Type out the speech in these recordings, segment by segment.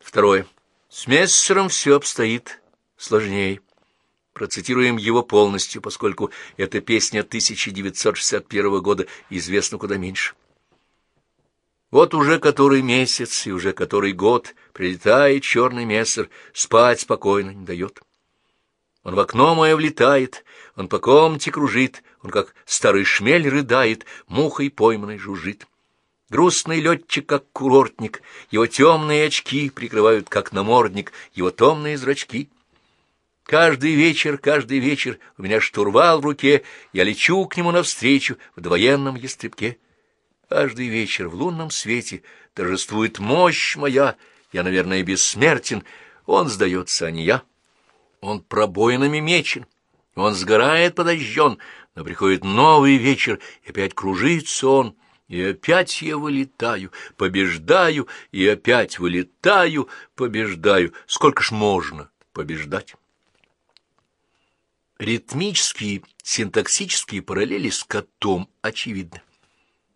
Второе. С Мессером все обстоит сложнее. Процитируем его полностью, поскольку эта песня 1961 года известна куда меньше. Вот уже который месяц и уже который год прилетает черный мессер, спать спокойно не дает. Он в окно мое влетает, он по комнате кружит, он как старый шмель рыдает, мухой пойманной жужжит. Грустный летчик, как курортник, его темные очки прикрывают, как намордник, его томные зрачки. Каждый вечер, каждый вечер у меня штурвал в руке, я лечу к нему навстречу в двоенном ястребке. Каждый вечер в лунном свете торжествует мощь моя, я, наверное, бессмертен, он сдается, а не я. Он пробоинами мечен, он сгорает подожжен, но приходит новый вечер, и опять кружится он, и опять я вылетаю, побеждаю, и опять вылетаю, побеждаю. Сколько ж можно побеждать? Ритмические, синтаксические параллели с котом очевидны.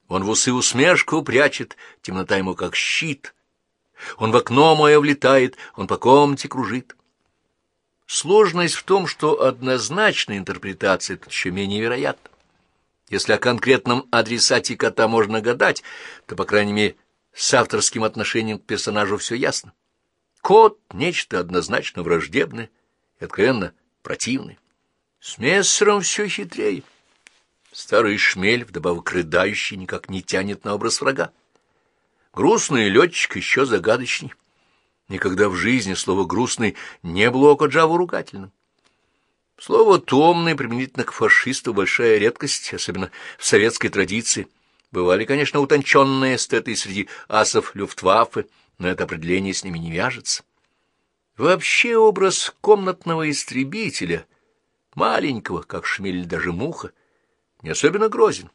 Он в усы усмешку прячет, темнота ему как щит. Он в окно мое влетает, он по комнате кружит. Сложность в том, что однозначная интерпретация тут еще менее вероятна. Если о конкретном адресате кота можно гадать, то, по крайней мере, с авторским отношением к персонажу все ясно. Кот — нечто однозначно враждебное и откровенно противное. С Мессером все хитрее. Старый шмель, вдобавок рыдающий, никак не тянет на образ врага. Грустный летчик еще загадочней. Никогда в жизни слово «грустный» не было у Коджаву ругательным. Слово «томный» применительно к фашисту большая редкость, особенно в советской традиции. Бывали, конечно, утонченные эстеты среди асов Люфтваффе, но это определение с ними не вяжется. Вообще образ комнатного истребителя — маленького, как шмель даже муха, не особенно грозен.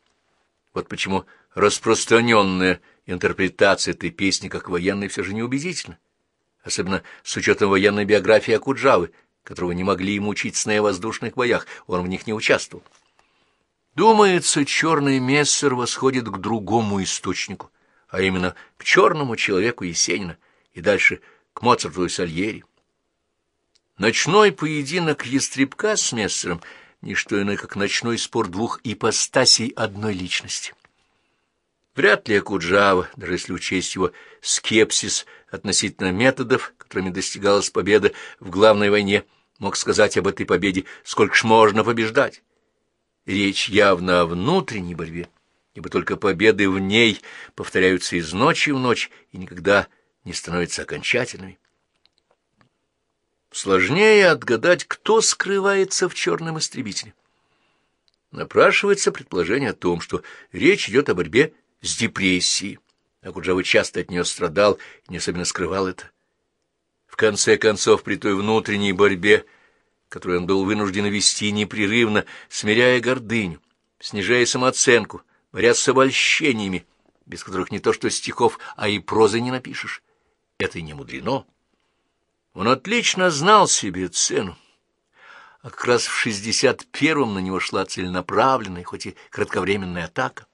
Вот почему распространенная интерпретация этой песни как военной все же неубедительна, особенно с учетом военной биографии Акуджавы, которого не могли ему учить сны о воздушных боях, он в них не участвовал. Думается, черный мессер восходит к другому источнику, а именно к черному человеку Есенина и дальше к Моцарту и Сальери. Ночной поединок ястребка с мессером — ничто иное, как ночной спор двух ипостасей одной личности. Вряд ли Акуджава, даже если учесть его скепсис относительно методов, которыми достигалась победа в главной войне, мог сказать об этой победе, сколько ж можно побеждать. Речь явно о внутренней борьбе, ибо только победы в ней повторяются из ночи в ночь и никогда не становятся окончательными. Сложнее отгадать, кто скрывается в черном истребителе. Напрашивается предположение о том, что речь идет о борьбе с депрессией. Акуджава часто от нее страдал и не особенно скрывал это. В конце концов, при той внутренней борьбе, которую он был вынужден вести непрерывно, смиряя гордыню, снижая самооценку, борясь с обольщениями, без которых не то что стихов, а и прозы не напишешь, это и не мудрено. Он отлично знал себе цену. А как раз в шестьдесят первом на него шла целенаправленная, хоть и кратковременная атака.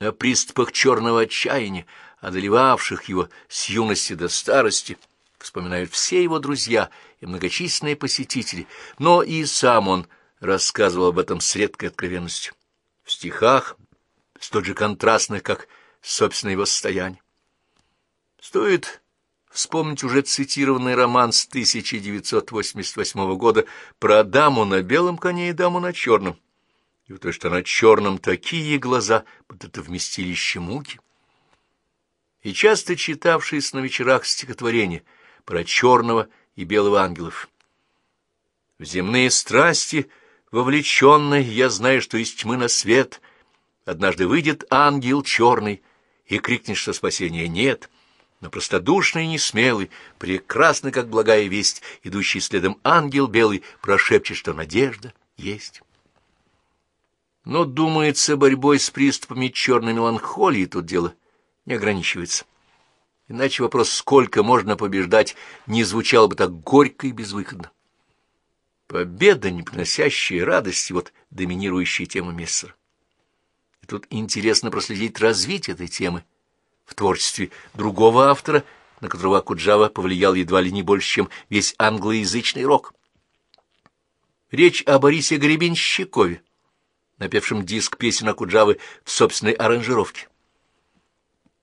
О приступах черного отчаяния, одолевавших его с юности до старости, вспоминают все его друзья и многочисленные посетители, но и сам он рассказывал об этом с редкой откровенностью. В стихах, столь же контрастных, как собственное его состояние. Стоит вспомнить уже цитированный роман с 1988 года про даму на белом коне и даму на черном. И то, что на черном такие глаза, будто это вместилище муки. И часто читавшиеся на вечерах стихотворения про черного и белого ангелов. В земные страсти вовлеченный, я знаю, что из тьмы на свет однажды выйдет ангел черный и крикнет, что спасения нет — но простодушный и несмелый, прекрасный, как благая весть, идущий следом ангел белый, прошепчет, что надежда есть. Но, думается, борьбой с приступами черной меланхолии тут дело не ограничивается. Иначе вопрос, сколько можно побеждать, не звучал бы так горько и безвыходно. Победа, не приносящая радости, вот доминирующая тема Мессера. И тут интересно проследить развитие этой темы, в творчестве другого автора, на которого Акуджава повлиял едва ли не больше, чем весь англоязычный рок. Речь о Борисе Гребенщикове, напевшем диск песен Акуджавы в собственной аранжировке.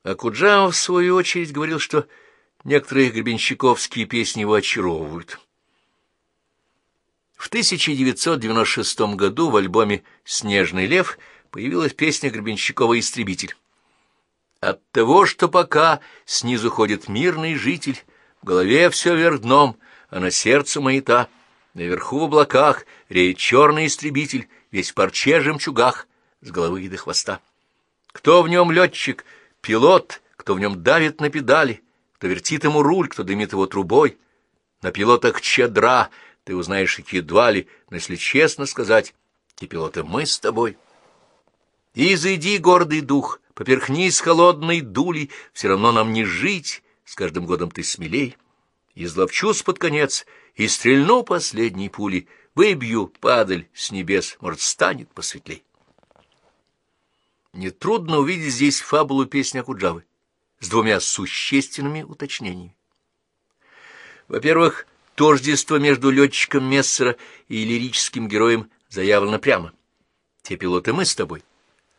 Акуджава, в свою очередь, говорил, что некоторые гребенщиковские песни его очаровывают. В 1996 году в альбоме «Снежный лев» появилась песня Гребенщикова «Истребитель». От того, что пока снизу ходит мирный житель, в голове все вверх дном, а на сердце маята, наверху в облаках реет черный истребитель, весь в парче жемчугах, с головы и до хвоста. Кто в нем летчик, пилот, кто в нем давит на педали, кто вертит ему руль, кто дымит его трубой. На пилотах чедра, ты узнаешь их едва ли, но если честно сказать, те пилоты мы с тобой. Изыди, гордый дух, поперхнись холодной дулей, все равно нам не жить, с каждым годом ты смелей. Изловчусь под конец и стрельну последней пулей, выбью падаль с небес, может, станет посветлей. Нетрудно увидеть здесь фабулу песни Акуджавы с двумя существенными уточнениями. Во-первых, тождество между летчиком Мессера и лирическим героем заявлено прямо. Те пилоты мы с тобой.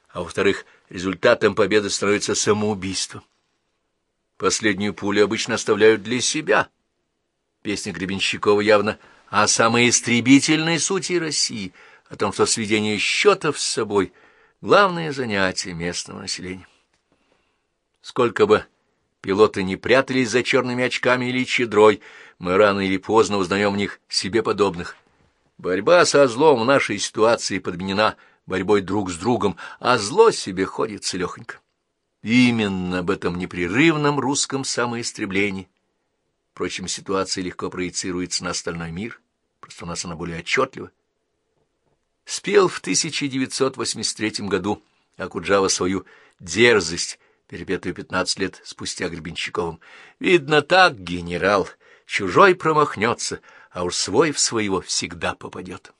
А во-вторых, результатом победы становится самоубийство. Последнюю пулю обычно оставляют для себя. Песня Гребенщикова явно о самой истребительной сути России, о том, что сведение счетов с собой — главное занятие местного населения. Сколько бы пилоты не прятались за черными очками или чедрой, мы рано или поздно узнаем в них себе подобных. Борьба со злом в нашей ситуации подменена борьбой друг с другом, а зло себе ходит целехонько. Именно об этом непрерывном русском самоистреблении. Впрочем, ситуация легко проецируется на остальной мир, просто у нас она более отчетлива. Спел в 1983 году Акуджава свою «дерзость», перепетую пятнадцать лет спустя Гребенщиковым. Видно так, генерал, чужой промахнется, а уж свой в своего всегда попадет.